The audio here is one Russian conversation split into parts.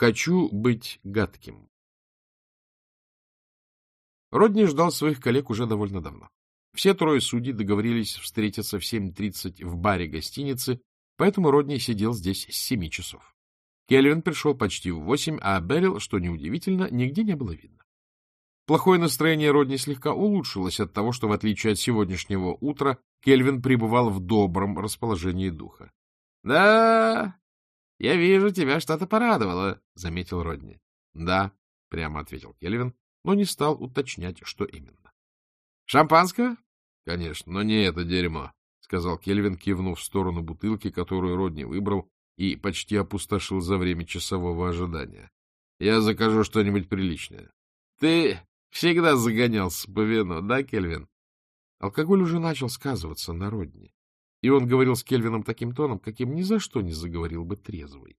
Хочу быть гадким. Родни ждал своих коллег уже довольно давно. Все трое судей договорились встретиться в 7.30 в баре гостиницы, поэтому Родни сидел здесь с семи часов. Кельвин пришел почти в восемь, а Берил, что неудивительно, нигде не было видно. Плохое настроение Родни слегка улучшилось от того, что, в отличие от сегодняшнего утра, Кельвин пребывал в добром расположении духа. — Да, я вижу, тебя что-то порадовало, — заметил Родни. — Да, — прямо ответил Кельвин, но не стал уточнять, что именно. — Шампанского? — Конечно, но не это дерьмо, — сказал Кельвин, кивнув в сторону бутылки, которую Родни выбрал и почти опустошил за время часового ожидания. — Я закажу что-нибудь приличное. — Ты всегда загонялся по вину, да, Кельвин? Алкоголь уже начал сказываться на Родни, и он говорил с Кельвином таким тоном, каким ни за что не заговорил бы трезвый.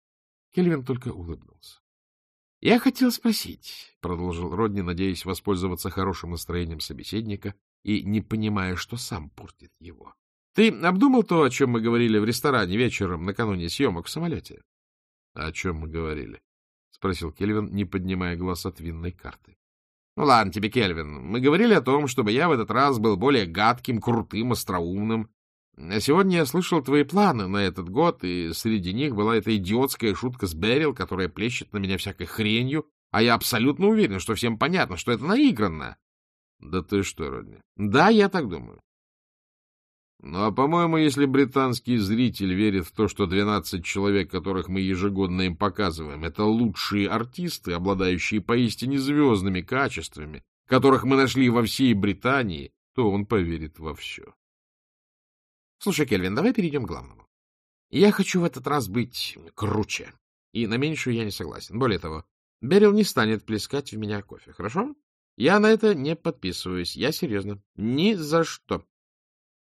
Кельвин только улыбнулся. — Я хотел спросить, — продолжил Родни, надеясь воспользоваться хорошим настроением собеседника и не понимая, что сам портит его. — Ты обдумал то, о чем мы говорили в ресторане вечером накануне съемок в самолете? — О чем мы говорили? — спросил Кельвин, не поднимая глаз от винной карты. — Ну ладно тебе, Кельвин, мы говорили о том, чтобы я в этот раз был более гадким, крутым, остроумным, сегодня я слышал твои планы на этот год, и среди них была эта идиотская шутка с Берил, которая плещет на меня всякой хренью, а я абсолютно уверен, что всем понятно, что это наигранно. — Да ты что, Родни? — Да, я так думаю. Ну, а, по-моему, если британский зритель верит в то, что 12 человек, которых мы ежегодно им показываем, это лучшие артисты, обладающие поистине звездными качествами, которых мы нашли во всей Британии, то он поверит во все. Слушай, Кельвин, давай перейдем к главному. Я хочу в этот раз быть круче. И на меньшую я не согласен. Более того, Берил не станет плескать в меня кофе, хорошо? Я на это не подписываюсь. Я серьезно. Ни за что.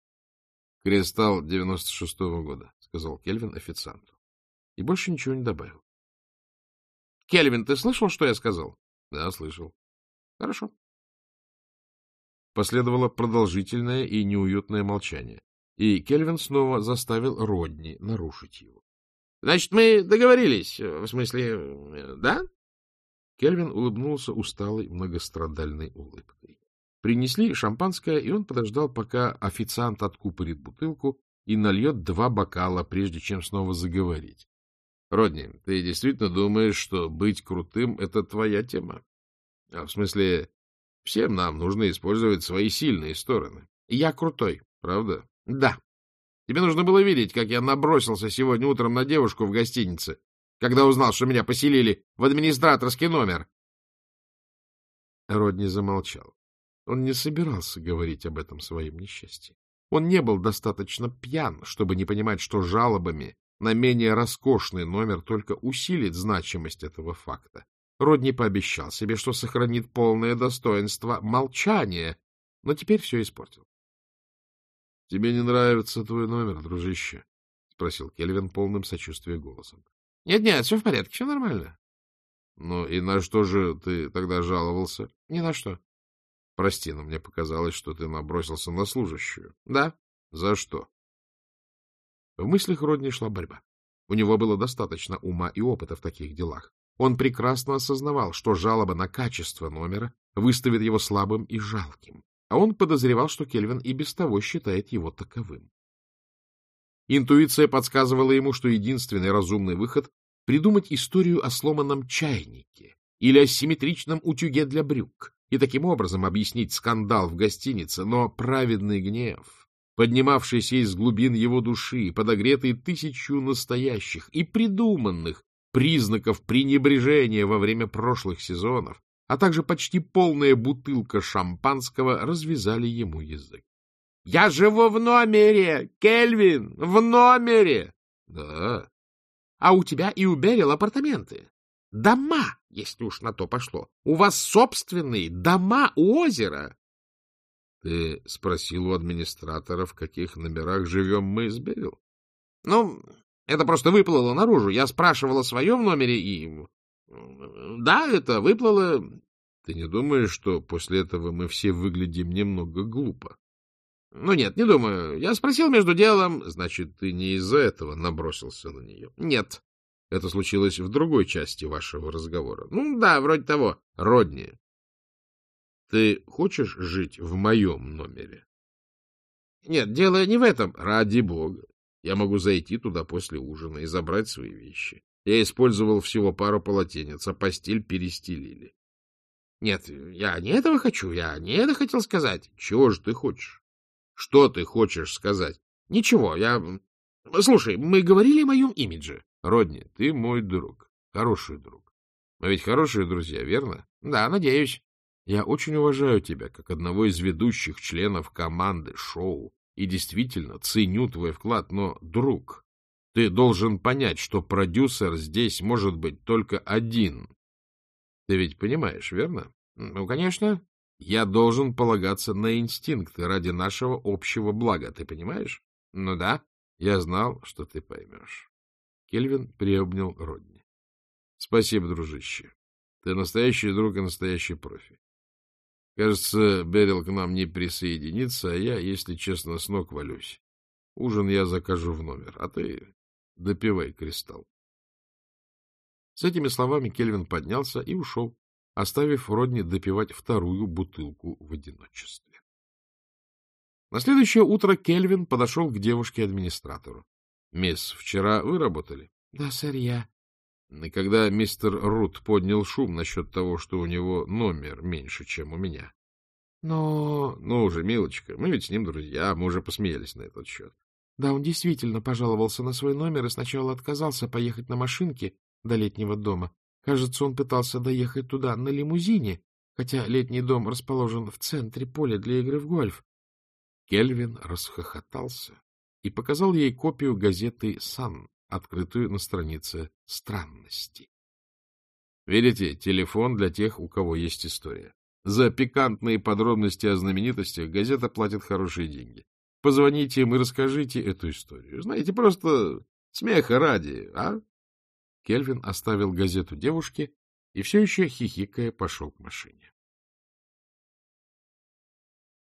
— Кристалл девяносто шестого года, — сказал Кельвин официанту. И больше ничего не добавил. — Кельвин, ты слышал, что я сказал? — Да, слышал. — Хорошо. Последовало продолжительное и неуютное молчание и Кельвин снова заставил Родни нарушить его. — Значит, мы договорились, в смысле, да? Кельвин улыбнулся усталой многострадальной улыбкой. Принесли шампанское, и он подождал, пока официант откупорит бутылку и нальет два бокала, прежде чем снова заговорить. — Родни, ты действительно думаешь, что быть крутым — это твоя тема? А в смысле, всем нам нужно использовать свои сильные стороны. Я крутой, правда? — Да. Тебе нужно было видеть, как я набросился сегодня утром на девушку в гостинице, когда узнал, что меня поселили в администраторский номер. Родни замолчал. Он не собирался говорить об этом своем несчастье. Он не был достаточно пьян, чтобы не понимать, что жалобами на менее роскошный номер только усилит значимость этого факта. Родни пообещал себе, что сохранит полное достоинство молчания, но теперь все испортил. — Тебе не нравится твой номер, дружище? — спросил Кельвин полным сочувствия голосом. Нет, — Нет-нет, все в порядке, все нормально. — Ну и на что же ты тогда жаловался? — Ни на что. — Прости, но мне показалось, что ты набросился на служащую. — Да. — За что? В мыслях Родни шла борьба. У него было достаточно ума и опыта в таких делах. Он прекрасно осознавал, что жалоба на качество номера выставит его слабым и жалким а он подозревал, что Кельвин и без того считает его таковым. Интуиция подсказывала ему, что единственный разумный выход — придумать историю о сломанном чайнике или о симметричном утюге для брюк и таким образом объяснить скандал в гостинице, но праведный гнев, поднимавшийся из глубин его души, подогретый тысячу настоящих и придуманных признаков пренебрежения во время прошлых сезонов, а также почти полная бутылка шампанского развязали ему язык. — Я живу в номере, Кельвин, в номере! — Да. — А у тебя и у Берил апартаменты. Дома, если уж на то пошло. У вас собственные дома у озера. — Ты спросил у администратора, в каких номерах живем мы с Берил? — Ну, это просто выплыло наружу. Я спрашивал о своем номере, и да, это выплыло. Ты не думаешь, что после этого мы все выглядим немного глупо? Ну нет, не думаю. Я спросил между делом. Значит, ты не из-за этого набросился на нее? Нет. Это случилось в другой части вашего разговора. Ну да, вроде того. Родни, ты хочешь жить в моем номере? Нет, дело не в этом. Ради бога. Я могу зайти туда после ужина и забрать свои вещи. Я использовал всего пару полотенец, а постель перестелили. Нет, я не этого хочу, я не это хотел сказать. Чего же ты хочешь? Что ты хочешь сказать? Ничего, я... Слушай, мы говорили о моем имидже. Родни, ты мой друг, хороший друг. Мы ведь хорошие друзья, верно? Да, надеюсь. Я очень уважаю тебя, как одного из ведущих членов команды шоу, и действительно ценю твой вклад, но, друг, ты должен понять, что продюсер здесь может быть только один. Ты ведь понимаешь, верно? Ну, конечно. Я должен полагаться на инстинкты ради нашего общего блага, ты понимаешь? Ну да, я знал, что ты поймешь. Кельвин приобнял Родни. Спасибо, дружище. Ты настоящий друг и настоящий профи. Кажется, Берил к нам не присоединится, а я, если честно, с ног валюсь. Ужин я закажу в номер, а ты допивай кристалл. С этими словами Кельвин поднялся и ушел, оставив Родни допивать вторую бутылку в одиночестве. На следующее утро Кельвин подошел к девушке-администратору. — Мисс, вчера вы работали? — Да, сэр, я. И когда мистер Рут поднял шум насчет того, что у него номер меньше, чем у меня. Но... Ну уже, милочка, мы ведь с ним друзья, мы уже посмеялись на этот счет. Да, он действительно пожаловался на свой номер и сначала отказался поехать на машинке до летнего дома. Кажется, он пытался доехать туда на лимузине, хотя летний дом расположен в центре поля для игры в гольф. Кельвин расхохотался и показал ей копию газеты «Сан», открытую на странице «Странности». Видите, телефон для тех, у кого есть история. За пикантные подробности о знаменитостях газета платит хорошие деньги. Позвоните им и расскажите эту историю. Знаете, просто смеха ради, а? Кельвин оставил газету девушке и все еще, хихикая, пошел к машине.